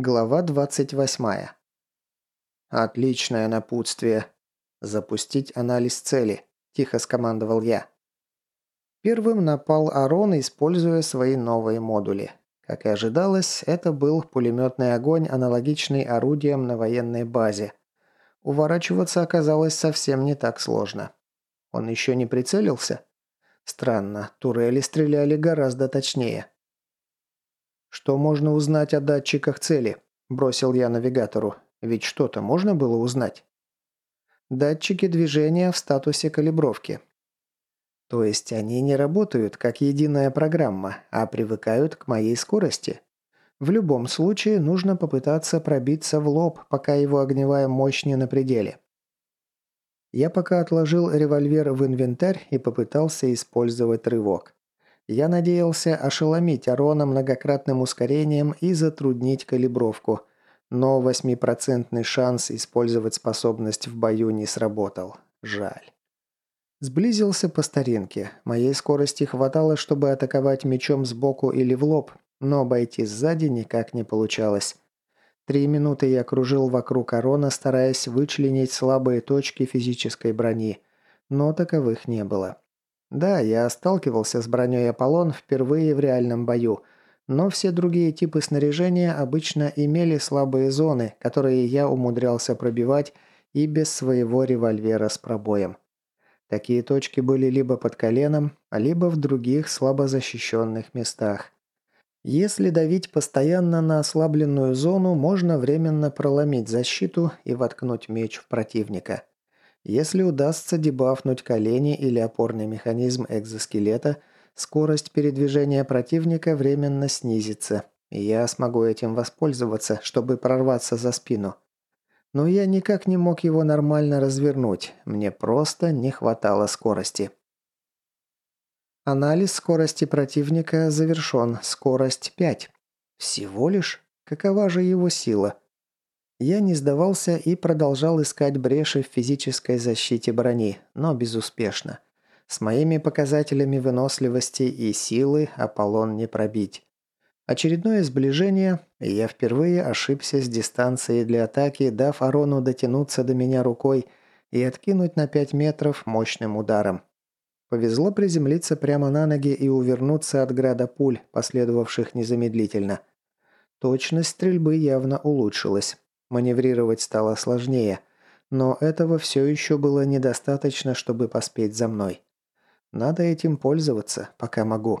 Глава 28. «Отличное напутствие. Запустить анализ цели», – тихо скомандовал я. Первым напал Арон, используя свои новые модули. Как и ожидалось, это был пулеметный огонь, аналогичный орудиям на военной базе. Уворачиваться оказалось совсем не так сложно. Он еще не прицелился? Странно, турели стреляли гораздо точнее. «Что можно узнать о датчиках цели?» – бросил я навигатору. «Ведь что-то можно было узнать?» «Датчики движения в статусе калибровки». То есть они не работают как единая программа, а привыкают к моей скорости. В любом случае нужно попытаться пробиться в лоб, пока его огневая мощь не на пределе. Я пока отложил револьвер в инвентарь и попытался использовать рывок. Я надеялся ошеломить Арона многократным ускорением и затруднить калибровку, но восьмипроцентный шанс использовать способность в бою не сработал. Жаль. Сблизился по старинке. Моей скорости хватало, чтобы атаковать мечом сбоку или в лоб, но обойти сзади никак не получалось. Три минуты я кружил вокруг Арона, стараясь вычленить слабые точки физической брони, но таковых не было. Да, я сталкивался с броней Аполлон впервые в реальном бою, но все другие типы снаряжения обычно имели слабые зоны, которые я умудрялся пробивать и без своего револьвера с пробоем. Такие точки были либо под коленом, либо в других слабо защищенных местах. Если давить постоянно на ослабленную зону, можно временно проломить защиту и воткнуть меч в противника. Если удастся дебафнуть колени или опорный механизм экзоскелета, скорость передвижения противника временно снизится, и я смогу этим воспользоваться, чтобы прорваться за спину. Но я никак не мог его нормально развернуть, мне просто не хватало скорости. Анализ скорости противника завершен, скорость 5. Всего лишь? Какова же его сила? Я не сдавался и продолжал искать бреши в физической защите брони, но безуспешно. С моими показателями выносливости и силы Аполлон не пробить. Очередное сближение, и я впервые ошибся с дистанцией для атаки, дав Арону дотянуться до меня рукой и откинуть на 5 метров мощным ударом. Повезло приземлиться прямо на ноги и увернуться от града пуль, последовавших незамедлительно. Точность стрельбы явно улучшилась. Маневрировать стало сложнее, но этого все еще было недостаточно, чтобы поспеть за мной. Надо этим пользоваться, пока могу.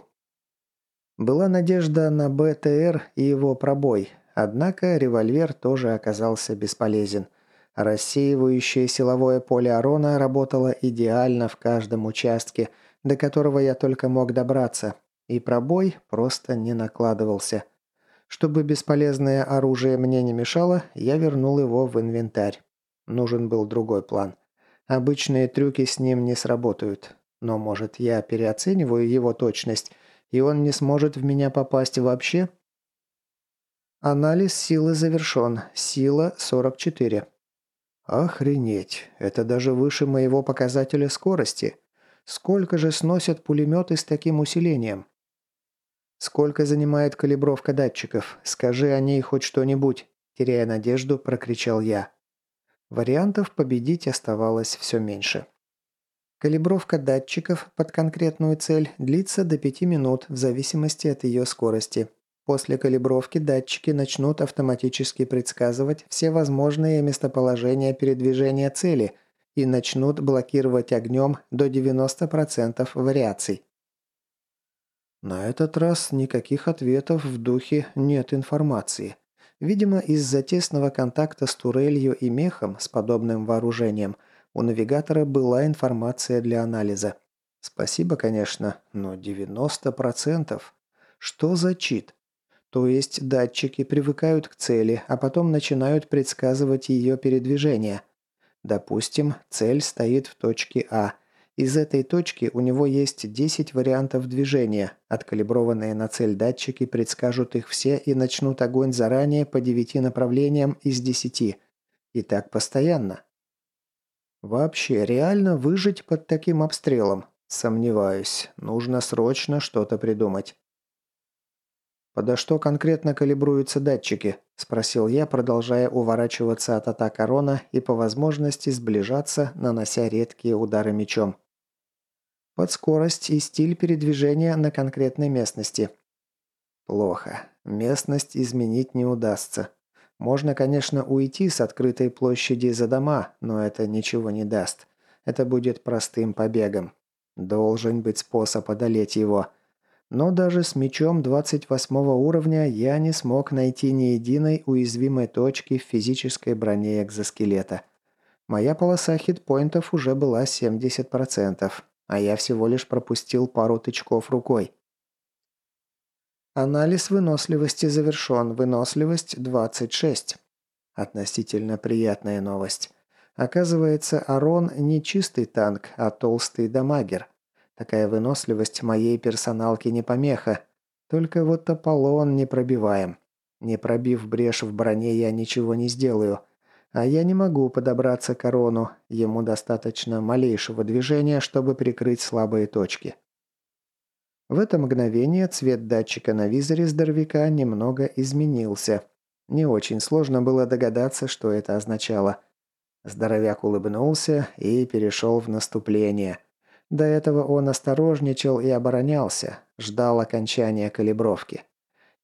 Была надежда на БТР и его пробой, однако револьвер тоже оказался бесполезен. Рассеивающее силовое поле Арона работало идеально в каждом участке, до которого я только мог добраться, и пробой просто не накладывался – чтобы бесполезное оружие мне не мешало, я вернул его в инвентарь. Нужен был другой план. Обычные трюки с ним не сработают. Но, может, я переоцениваю его точность, и он не сможет в меня попасть вообще? Анализ силы завершен. Сила 44. Охренеть. Это даже выше моего показателя скорости. Сколько же сносят пулеметы с таким усилением? «Сколько занимает калибровка датчиков? Скажи о ней хоть что-нибудь!» Теряя надежду, прокричал я. Вариантов победить оставалось все меньше. Калибровка датчиков под конкретную цель длится до 5 минут в зависимости от ее скорости. После калибровки датчики начнут автоматически предсказывать все возможные местоположения передвижения цели и начнут блокировать огнем до 90% вариаций. На этот раз никаких ответов в духе «нет информации». Видимо, из-за тесного контакта с турелью и мехом с подобным вооружением у навигатора была информация для анализа. Спасибо, конечно, но 90%. Что за чит? То есть датчики привыкают к цели, а потом начинают предсказывать ее передвижение. Допустим, цель стоит в точке А – из этой точки у него есть 10 вариантов движения. Откалиброванные на цель датчики предскажут их все и начнут огонь заранее по 9 направлениям из 10. И так постоянно. Вообще, реально выжить под таким обстрелом? Сомневаюсь. Нужно срочно что-то придумать. «Подо что конкретно калибруются датчики?» – спросил я, продолжая уворачиваться от атак Арона и по возможности сближаться, нанося редкие удары мечом. «Под скорость и стиль передвижения на конкретной местности». «Плохо. Местность изменить не удастся. Можно, конечно, уйти с открытой площади за дома, но это ничего не даст. Это будет простым побегом. Должен быть способ одолеть его. Но даже с мечом 28 уровня я не смог найти ни единой уязвимой точки в физической броне экзоскелета. Моя полоса хитпоинтов уже была 70%, а я всего лишь пропустил пару тычков рукой. Анализ выносливости завершен. Выносливость 26. Относительно приятная новость. Оказывается, Арон не чистый танк, а толстый дамагер. Такая выносливость моей персоналки не помеха. Только вот Аполлон не пробиваем. Не пробив брешь в броне, я ничего не сделаю. А я не могу подобраться к Арону. Ему достаточно малейшего движения, чтобы прикрыть слабые точки. В это мгновение цвет датчика на визоре здоровяка немного изменился. Не очень сложно было догадаться, что это означало – Здоровяк улыбнулся и перешел в наступление. До этого он осторожничал и оборонялся, ждал окончания калибровки.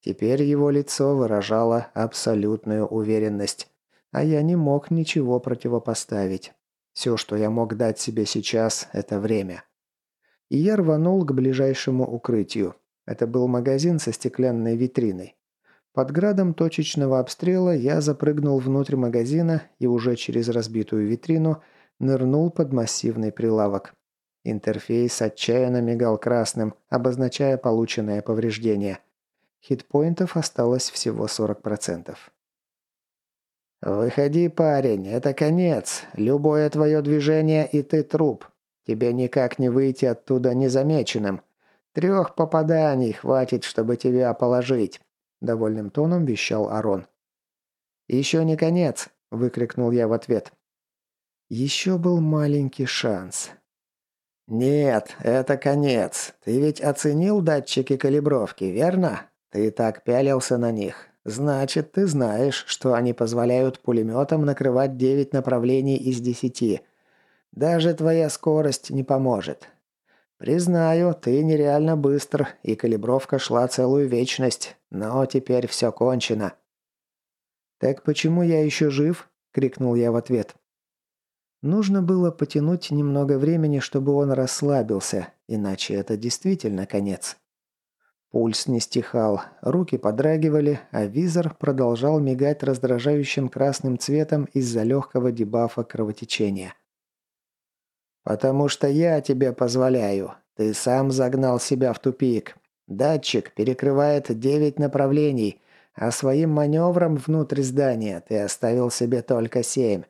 Теперь его лицо выражало абсолютную уверенность, а я не мог ничего противопоставить. Все, что я мог дать себе сейчас, это время. И я рванул к ближайшему укрытию. Это был магазин со стеклянной витриной. Под градом точечного обстрела я запрыгнул внутрь магазина и уже через разбитую витрину нырнул под массивный прилавок. Интерфейс отчаянно мигал красным, обозначая полученное повреждение. Хитпоинтов осталось всего 40%. «Выходи, парень, это конец. Любое твое движение, и ты труп. Тебе никак не выйти оттуда незамеченным. Трех попаданий хватит, чтобы тебя положить довольным тоном вещал Арон. «Еще не конец!» – выкрикнул я в ответ. Еще был маленький шанс. «Нет, это конец. Ты ведь оценил датчики калибровки, верно? Ты так пялился на них. Значит, ты знаешь, что они позволяют пулеметам накрывать девять направлений из десяти. Даже твоя скорость не поможет. Признаю, ты нереально быстр, и калибровка шла целую вечность, но теперь все кончено». «Так почему я еще жив?» – крикнул я в ответ. Нужно было потянуть немного времени, чтобы он расслабился, иначе это действительно конец. Пульс не стихал, руки подрагивали, а визор продолжал мигать раздражающим красным цветом из-за легкого дебафа кровотечения. «Потому что я тебе позволяю. Ты сам загнал себя в тупик. Датчик перекрывает девять направлений, а своим маневром внутрь здания ты оставил себе только семь.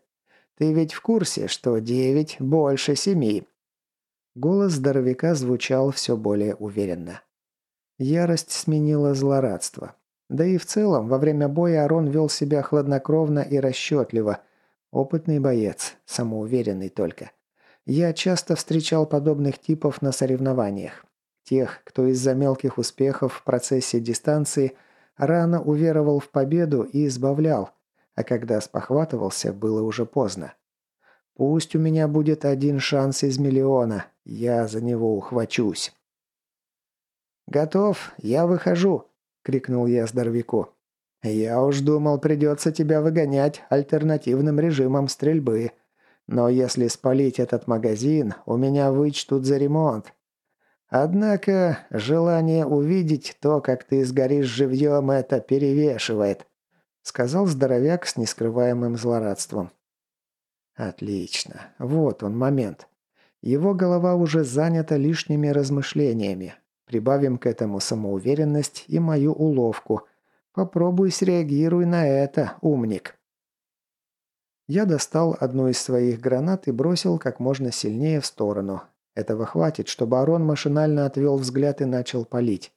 Ты ведь в курсе, что девять больше семи?» Голос здоровяка звучал все более уверенно. Ярость сменила злорадство. Да и в целом, во время боя Арон вел себя хладнокровно и расчетливо. Опытный боец, самоуверенный только. Я часто встречал подобных типов на соревнованиях. Тех, кто из-за мелких успехов в процессе дистанции рано уверовал в победу и избавлял, а когда спохватывался, было уже поздно. Пусть у меня будет один шанс из миллиона, я за него ухвачусь. «Готов, я выхожу!» – крикнул я здоровяку. «Я уж думал, придется тебя выгонять альтернативным режимом стрельбы», но если спалить этот магазин, у меня вычтут за ремонт. Однако желание увидеть то, как ты сгоришь живьем, это перевешивает», — сказал здоровяк с нескрываемым злорадством. «Отлично. Вот он момент. Его голова уже занята лишними размышлениями. Прибавим к этому самоуверенность и мою уловку. Попробуй среагируй на это, умник». Я достал одну из своих гранат и бросил как можно сильнее в сторону. Этого хватит, чтобы Арон машинально отвел взгляд и начал палить.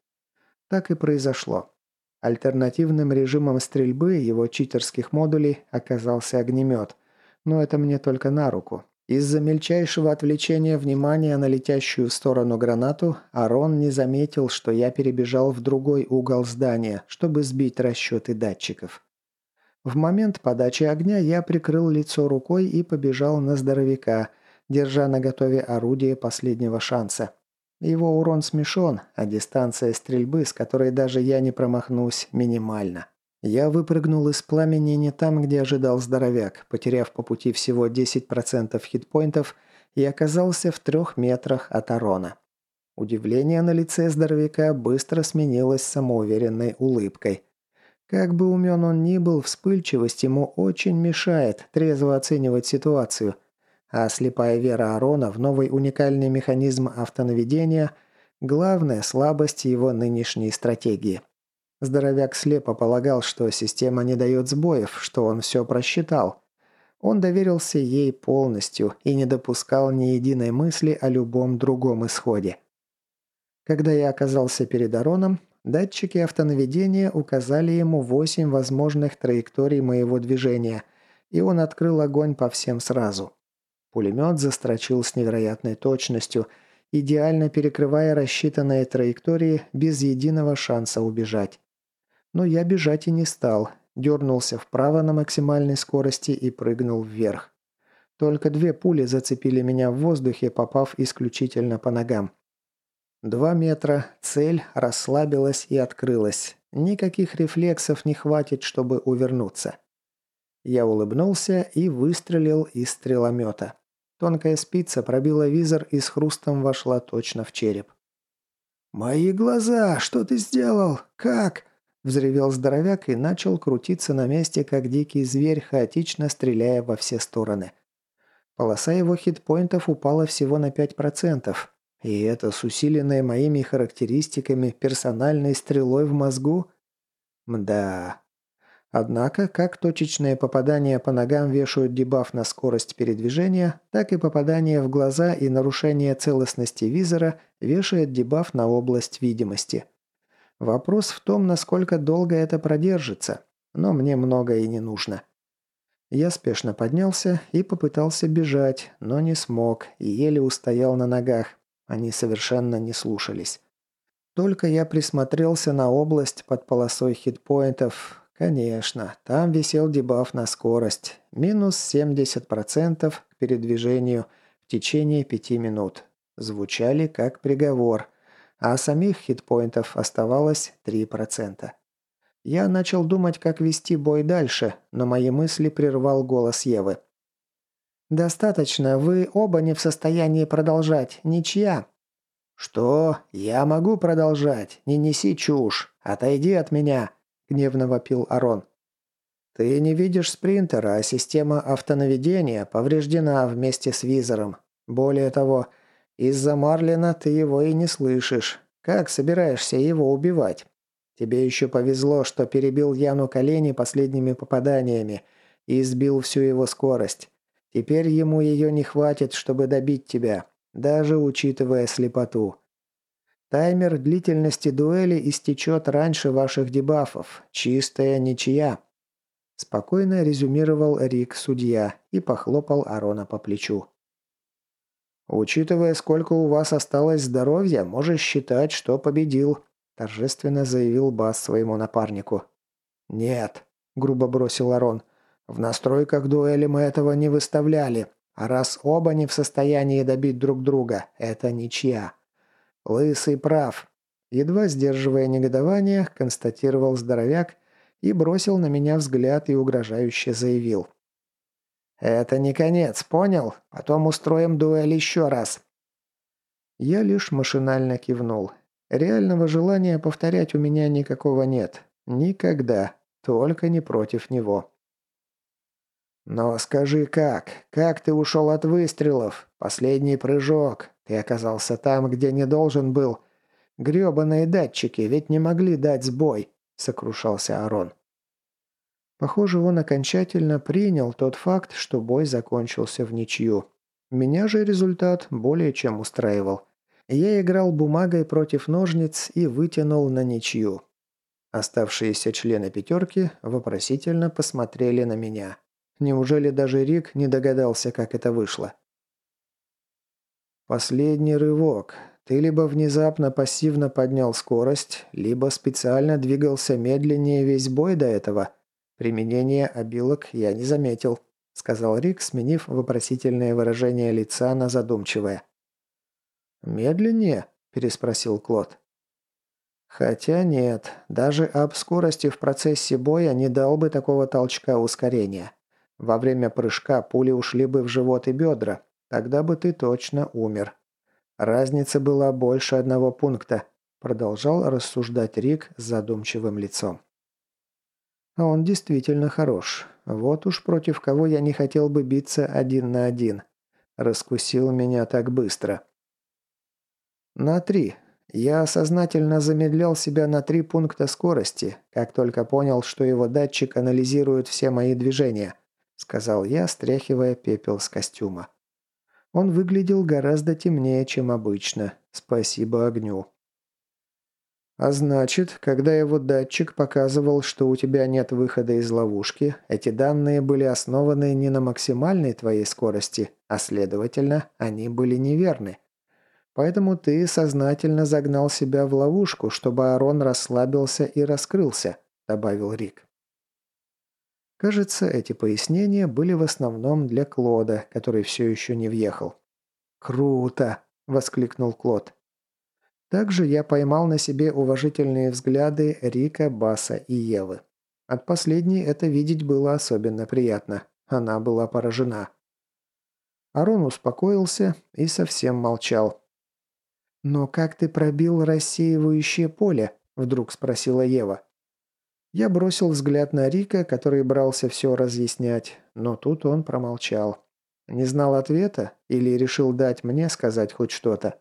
Так и произошло. Альтернативным режимом стрельбы его читерских модулей оказался огнемет. Но это мне только на руку. Из-за мельчайшего отвлечения внимания на летящую в сторону гранату, Арон не заметил, что я перебежал в другой угол здания, чтобы сбить расчеты датчиков. В момент подачи огня я прикрыл лицо рукой и побежал на здоровяка, держа на готове орудие последнего шанса. Его урон смешон, а дистанция стрельбы, с которой даже я не промахнусь, минимальна. Я выпрыгнул из пламени не там, где ожидал здоровяк, потеряв по пути всего 10% хитпоинтов и оказался в трех метрах от Арона. Удивление на лице здоровяка быстро сменилось самоуверенной улыбкой. Как бы умен он ни был, вспыльчивость ему очень мешает трезво оценивать ситуацию, а слепая вера Арона в новый уникальный механизм автонаведения – главная слабость его нынешней стратегии. Здоровяк слепо полагал, что система не дает сбоев, что он все просчитал. Он доверился ей полностью и не допускал ни единой мысли о любом другом исходе. Когда я оказался перед Ароном, датчики автонаведения указали ему восемь возможных траекторий моего движения, и он открыл огонь по всем сразу. Пулемет застрочил с невероятной точностью, идеально перекрывая рассчитанные траектории без единого шанса убежать. Но я бежать и не стал. Дернулся вправо на максимальной скорости и прыгнул вверх. Только две пули зацепили меня в воздухе, попав исключительно по ногам. Два метра, цель расслабилась и открылась. Никаких рефлексов не хватит, чтобы увернуться. Я улыбнулся и выстрелил из стреломета. Тонкая спица пробила визор и с хрустом вошла точно в череп. «Мои глаза! Что ты сделал? Как?» Взревел здоровяк и начал крутиться на месте, как дикий зверь, хаотично стреляя во все стороны. Полоса его хитпоинтов упала всего на 5%. И это с усиленной моими характеристиками персональной стрелой в мозгу? Мда. Однако, как точечные попадания по ногам вешают дебаф на скорость передвижения, так и попадание в глаза и нарушение целостности визора вешает дебаф на область видимости – Вопрос в том, насколько долго это продержится, но мне многое и не нужно. Я спешно поднялся и попытался бежать, но не смог и еле устоял на ногах. Они совершенно не слушались. Только я присмотрелся на область под полосой хитпоинтов. Конечно, там висел дебаф на скорость. Минус 70% к передвижению в течение пяти минут. Звучали как приговор – а самих хитпоинтов оставалось 3%. Я начал думать, как вести бой дальше, но мои мысли прервал голос Евы. «Достаточно, вы оба не в состоянии продолжать, ничья». «Что? Я могу продолжать, не неси чушь, отойди от меня», – гневно вопил Арон. «Ты не видишь спринтера, а система автонаведения повреждена вместе с визором. Более того, из-за Марлина ты его и не слышишь. Как собираешься его убивать? Тебе еще повезло, что перебил Яну колени последними попаданиями и сбил всю его скорость. Теперь ему ее не хватит, чтобы добить тебя, даже учитывая слепоту. Таймер длительности дуэли истечет раньше ваших дебафов. Чистая ничья. Спокойно резюмировал Рик судья и похлопал Арона по плечу. «Учитывая, сколько у вас осталось здоровья, можешь считать, что победил», – торжественно заявил Бас своему напарнику. «Нет», – грубо бросил Арон. «В настройках дуэли мы этого не выставляли, а раз оба не в состоянии добить друг друга, это ничья». «Лысый прав», – едва сдерживая негодование, констатировал здоровяк и бросил на меня взгляд и угрожающе заявил. «Это не конец, понял? Потом устроим дуэль еще раз». Я лишь машинально кивнул. Реального желания повторять у меня никакого нет. Никогда. Только не против него. «Но скажи как? Как ты ушел от выстрелов? Последний прыжок. Ты оказался там, где не должен был. Грёбаные датчики ведь не могли дать сбой», — сокрушался Арон. Похоже, он окончательно принял тот факт, что бой закончился в ничью. Меня же результат более чем устраивал. Я играл бумагой против ножниц и вытянул на ничью. Оставшиеся члены пятерки вопросительно посмотрели на меня. Неужели даже Рик не догадался, как это вышло? Последний рывок. Ты либо внезапно пассивно поднял скорость, либо специально двигался медленнее весь бой до этого. Применение обилок я не заметил», — сказал Рик, сменив вопросительное выражение лица на задумчивое. «Медленнее?» – переспросил Клод. «Хотя нет, даже об скорости в процессе боя не дал бы такого толчка ускорения. Во время прыжка пули ушли бы в живот и бедра, тогда бы ты точно умер. Разница была больше одного пункта», – продолжал рассуждать Рик с задумчивым лицом. «А он действительно хорош. Вот уж против кого я не хотел бы биться один на один. Раскусил меня так быстро». «На три. Я сознательно замедлял себя на три пункта скорости, как только понял, что его датчик анализирует все мои движения», сказал я, стряхивая пепел с костюма. Он выглядел гораздо темнее, чем обычно. Спасибо огню. А значит, когда его датчик показывал, что у тебя нет выхода из ловушки, эти данные были основаны не на максимальной твоей скорости, а следовательно, они были неверны. Поэтому ты сознательно загнал себя в ловушку, чтобы Арон расслабился и раскрылся», – добавил Рик. Кажется, эти пояснения были в основном для Клода, который все еще не въехал. «Круто!» – воскликнул Клод. Также я поймал на себе уважительные взгляды Рика, Баса и Евы. От последней это видеть было особенно приятно. Она была поражена. Арон успокоился и совсем молчал. «Но как ты пробил рассеивающее поле?» – вдруг спросила Ева. Я бросил взгляд на Рика, который брался все разъяснять, но тут он промолчал. Не знал ответа или решил дать мне сказать хоть что-то.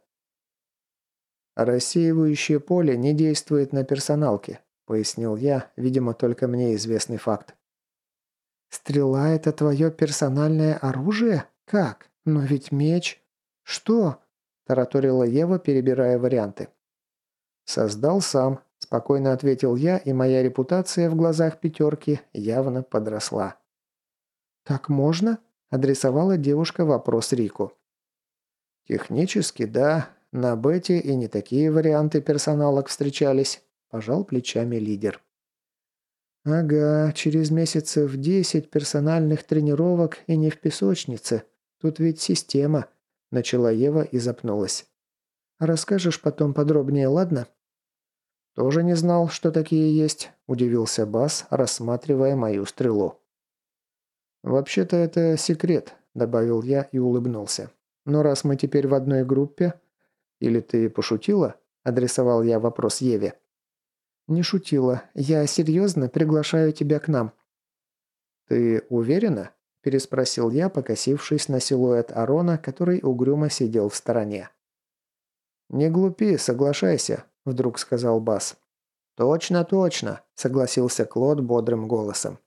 «Рассеивающее поле не действует на персоналке», – пояснил я, видимо, только мне известный факт. «Стрела – это твое персональное оружие? Как? Но ведь меч...» «Что?» тараторила Ева, перебирая варианты. «Создал сам», – спокойно ответил я, и моя репутация в глазах пятерки явно подросла. «Так можно?» – адресовала девушка вопрос Рику. «Технически, да. На Бете и не такие варианты персоналок встречались», – пожал плечами лидер. «Ага, через месяцев десять персональных тренировок и не в песочнице. Тут ведь система», Начала Ева и запнулась. «Расскажешь потом подробнее, ладно?» «Тоже не знал, что такие есть», – удивился Бас, рассматривая мою стрелу. «Вообще-то это секрет», – добавил я и улыбнулся. «Но раз мы теперь в одной группе...» «Или ты пошутила?» – адресовал я вопрос Еве. «Не шутила. Я серьезно приглашаю тебя к нам». «Ты уверена?» переспросил я, покосившись на силуэт Арона, который угрюмо сидел в стороне. «Не глупи, соглашайся», – вдруг сказал Бас. «Точно, точно», – согласился Клод бодрым голосом.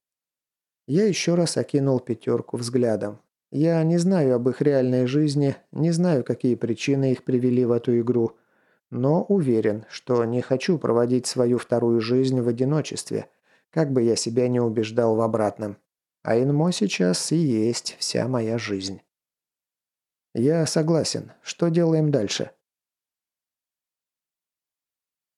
Я еще раз окинул пятерку взглядом. Я не знаю об их реальной жизни, не знаю, какие причины их привели в эту игру, но уверен, что не хочу проводить свою вторую жизнь в одиночестве, как бы я себя не убеждал в обратном. А Инмо сейчас и есть вся моя жизнь. Я согласен. Что делаем дальше?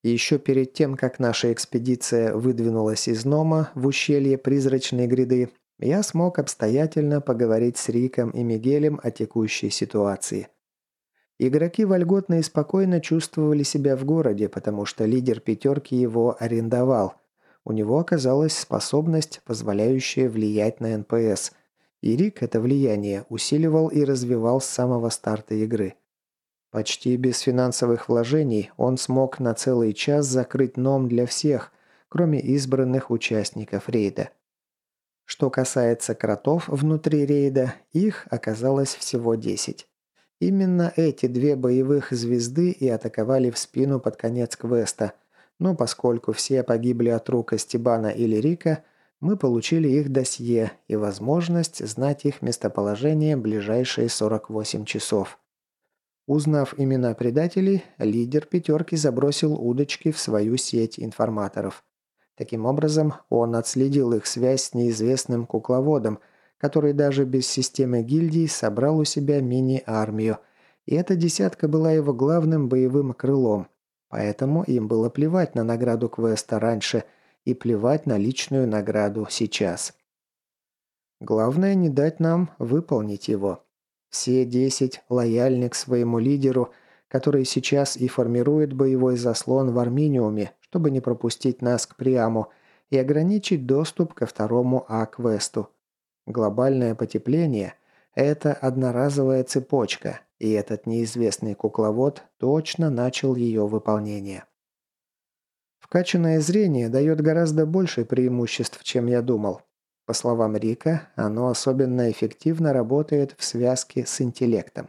Еще перед тем, как наша экспедиция выдвинулась из Нома в ущелье Призрачной гряды, я смог обстоятельно поговорить с Риком и Мигелем о текущей ситуации. Игроки вольготно и спокойно чувствовали себя в городе, потому что лидер пятерки его арендовал, у него оказалась способность, позволяющая влиять на НПС, и Рик это влияние усиливал и развивал с самого старта игры. Почти без финансовых вложений он смог на целый час закрыть ном для всех, кроме избранных участников рейда. Что касается кротов внутри рейда, их оказалось всего 10. Именно эти две боевых звезды и атаковали в спину под конец квеста, но поскольку все погибли от рук Стебана или Рика, мы получили их досье и возможность знать их местоположение ближайшие 48 часов. Узнав имена предателей, лидер пятерки забросил удочки в свою сеть информаторов. Таким образом, он отследил их связь с неизвестным кукловодом, который даже без системы гильдий собрал у себя мини-армию И эта десятка была его главным боевым крылом. Поэтому им было плевать на награду квеста раньше и плевать на личную награду сейчас. Главное не дать нам выполнить его. Все десять лояльны к своему лидеру, который сейчас и формирует боевой заслон в Арминиуме, чтобы не пропустить нас к Приаму и ограничить доступ ко второму А-квесту. Глобальное потепление – это одноразовая цепочка, и этот неизвестный кукловод точно начал ее выполнение. Вкачанное зрение дает гораздо больше преимуществ, чем я думал. По словам Рика, оно особенно эффективно работает в связке с интеллектом.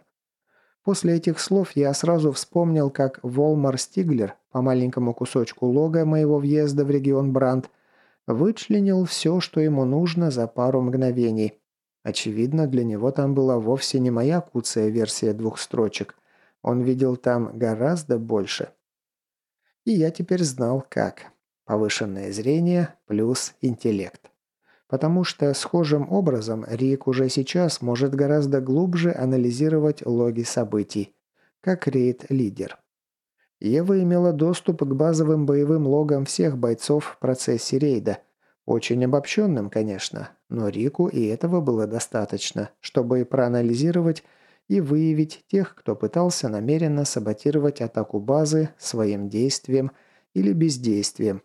После этих слов я сразу вспомнил, как Волмар Стиглер по маленькому кусочку лога моего въезда в регион Бранд вычленил все, что ему нужно за пару мгновений. Очевидно, для него там была вовсе не моя куцая версия двух строчек. Он видел там гораздо больше. И я теперь знал, как. Повышенное зрение плюс интеллект потому что схожим образом Рик уже сейчас может гораздо глубже анализировать логи событий, как рейд-лидер. Ева имела доступ к базовым боевым логам всех бойцов в процессе рейда, очень обобщенным, конечно, но Рику и этого было достаточно, чтобы проанализировать и выявить тех, кто пытался намеренно саботировать атаку базы своим действием или бездействием,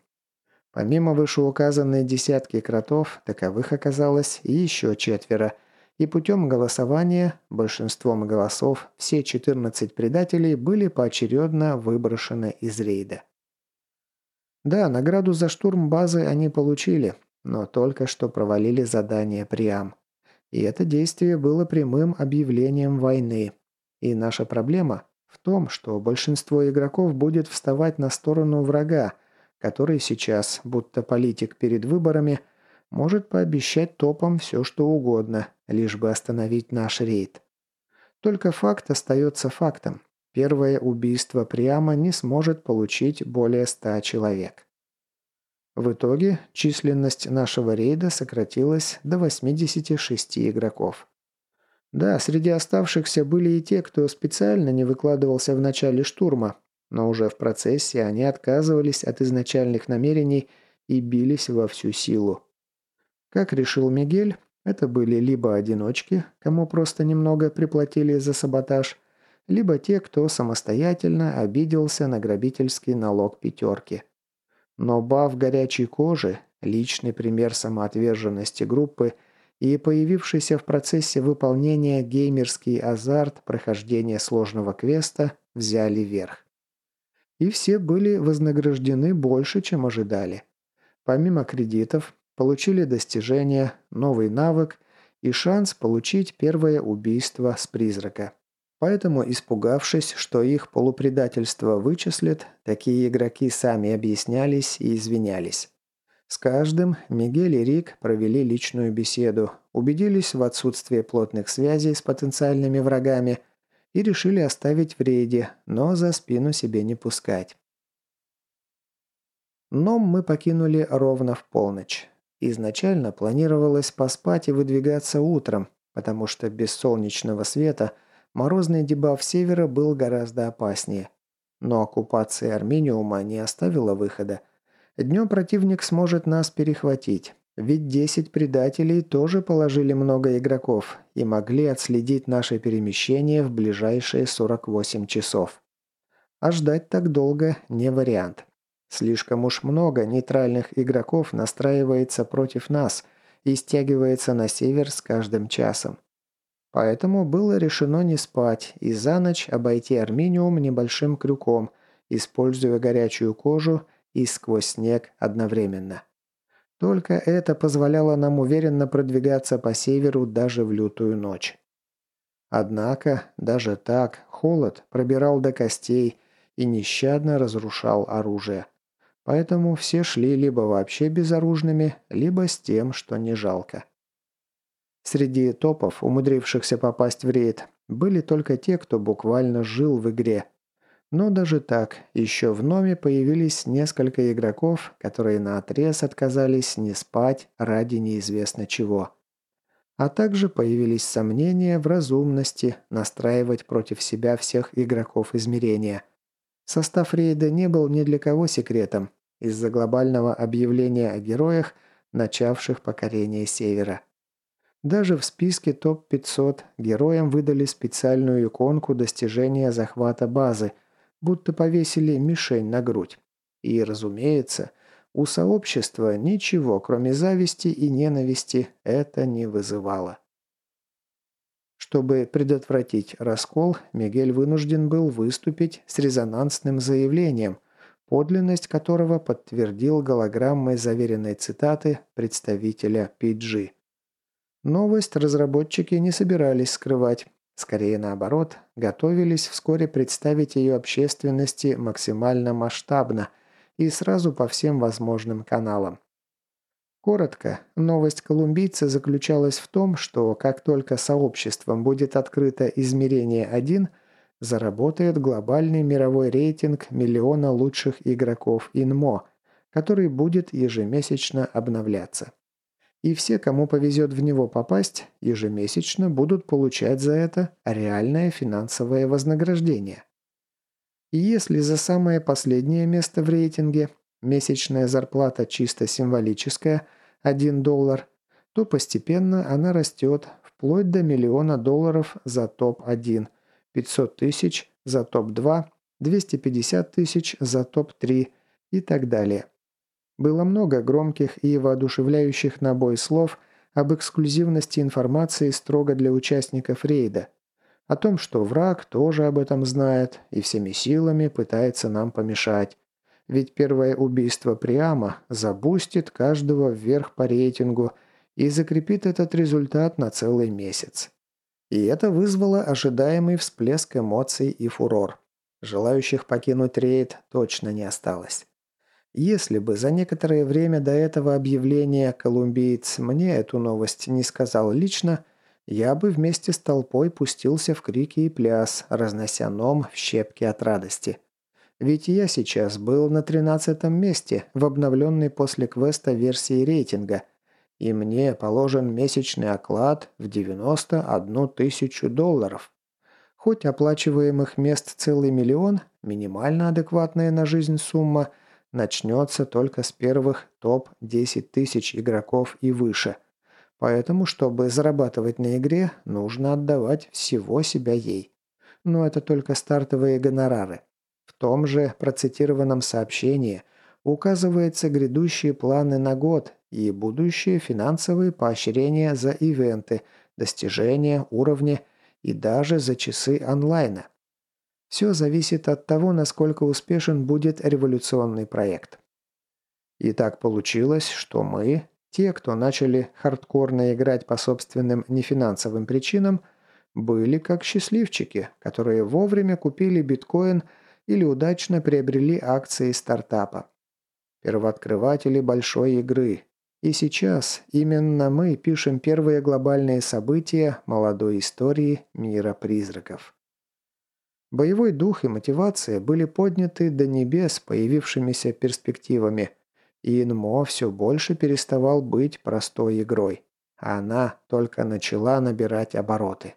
Помимо вышеуказанной десятки кротов, таковых оказалось и еще четверо, и путем голосования, большинством голосов, все 14 предателей были поочередно выброшены из рейда. Да, награду за штурм базы они получили, но только что провалили задание Приам. И это действие было прямым объявлением войны. И наша проблема в том, что большинство игроков будет вставать на сторону врага, который сейчас, будто политик перед выборами, может пообещать топам все что угодно, лишь бы остановить наш рейд. Только факт остается фактом. Первое убийство прямо не сможет получить более ста человек. В итоге численность нашего рейда сократилась до 86 игроков. Да, среди оставшихся были и те, кто специально не выкладывался в начале штурма, но уже в процессе они отказывались от изначальных намерений и бились во всю силу. Как решил Мигель, это были либо одиночки, кому просто немного приплатили за саботаж, либо те, кто самостоятельно обиделся на грабительский налог пятерки. Но баф горячей кожи, личный пример самоотверженности группы и появившийся в процессе выполнения геймерский азарт прохождения сложного квеста взяли верх и все были вознаграждены больше, чем ожидали. Помимо кредитов, получили достижения, новый навык и шанс получить первое убийство с призрака. Поэтому, испугавшись, что их полупредательство вычислят, такие игроки сами объяснялись и извинялись. С каждым Мигель и Рик провели личную беседу, убедились в отсутствии плотных связей с потенциальными врагами – и решили оставить в рейде, но за спину себе не пускать. Но мы покинули ровно в полночь. Изначально планировалось поспать и выдвигаться утром, потому что без солнечного света морозный дебаф севера был гораздо опаснее. Но оккупация Армениума не оставила выхода. Днем противник сможет нас перехватить, ведь 10 предателей тоже положили много игроков и могли отследить наше перемещение в ближайшие 48 часов. А ждать так долго не вариант. Слишком уж много нейтральных игроков настраивается против нас и стягивается на север с каждым часом. Поэтому было решено не спать и за ночь обойти Арминиум небольшим крюком, используя горячую кожу и сквозь снег одновременно. Только это позволяло нам уверенно продвигаться по северу даже в лютую ночь. Однако, даже так, холод пробирал до костей и нещадно разрушал оружие. Поэтому все шли либо вообще безоружными, либо с тем, что не жалко. Среди топов, умудрившихся попасть в рейд, были только те, кто буквально жил в игре – но даже так, еще в Номе появились несколько игроков, которые наотрез отказались не спать ради неизвестно чего. А также появились сомнения в разумности настраивать против себя всех игроков измерения. Состав рейда не был ни для кого секретом из-за глобального объявления о героях, начавших покорение Севера. Даже в списке топ-500 героям выдали специальную иконку достижения захвата базы, будто повесили мишень на грудь. И, разумеется, у сообщества ничего, кроме зависти и ненависти, это не вызывало. Чтобы предотвратить раскол, Мигель вынужден был выступить с резонансным заявлением, подлинность которого подтвердил голограммой заверенной цитаты представителя PG. Новость разработчики не собирались скрывать. Скорее наоборот, готовились вскоре представить ее общественности максимально масштабно и сразу по всем возможным каналам. Коротко, новость колумбийца заключалась в том, что как только сообществом будет открыто измерение 1, заработает глобальный мировой рейтинг миллиона лучших игроков ИНМО, который будет ежемесячно обновляться и все, кому повезет в него попасть, ежемесячно будут получать за это реальное финансовое вознаграждение. И если за самое последнее место в рейтинге месячная зарплата чисто символическая – 1 доллар, то постепенно она растет вплоть до миллиона долларов за топ-1, 500 тысяч за топ-2, 250 тысяч за топ-3 и так далее – было много громких и воодушевляющих на бой слов об эксклюзивности информации строго для участников рейда, о том, что враг тоже об этом знает и всеми силами пытается нам помешать. Ведь первое убийство Приама забустит каждого вверх по рейтингу и закрепит этот результат на целый месяц. И это вызвало ожидаемый всплеск эмоций и фурор. Желающих покинуть рейд точно не осталось. Если бы за некоторое время до этого объявления колумбиец мне эту новость не сказал лично, я бы вместе с толпой пустился в крики и пляс, разнося ном в щепки от радости. Ведь я сейчас был на тринадцатом месте в обновленной после квеста версии рейтинга, и мне положен месячный оклад в 91 тысячу долларов. Хоть оплачиваемых мест целый миллион, минимально адекватная на жизнь сумма – начнется только с первых топ-10 тысяч игроков и выше. Поэтому, чтобы зарабатывать на игре, нужно отдавать всего себя ей. Но это только стартовые гонорары. В том же процитированном сообщении указываются грядущие планы на год и будущие финансовые поощрения за ивенты, достижения, уровни и даже за часы онлайна. Все зависит от того, насколько успешен будет революционный проект. И так получилось, что мы, те, кто начали хардкорно играть по собственным нефинансовым причинам, были как счастливчики, которые вовремя купили биткоин или удачно приобрели акции стартапа. Первооткрыватели большой игры. И сейчас именно мы пишем первые глобальные события молодой истории мира призраков. Боевой дух и мотивация были подняты до небес появившимися перспективами, и ИНМО все больше переставал быть простой игрой, а она только начала набирать обороты.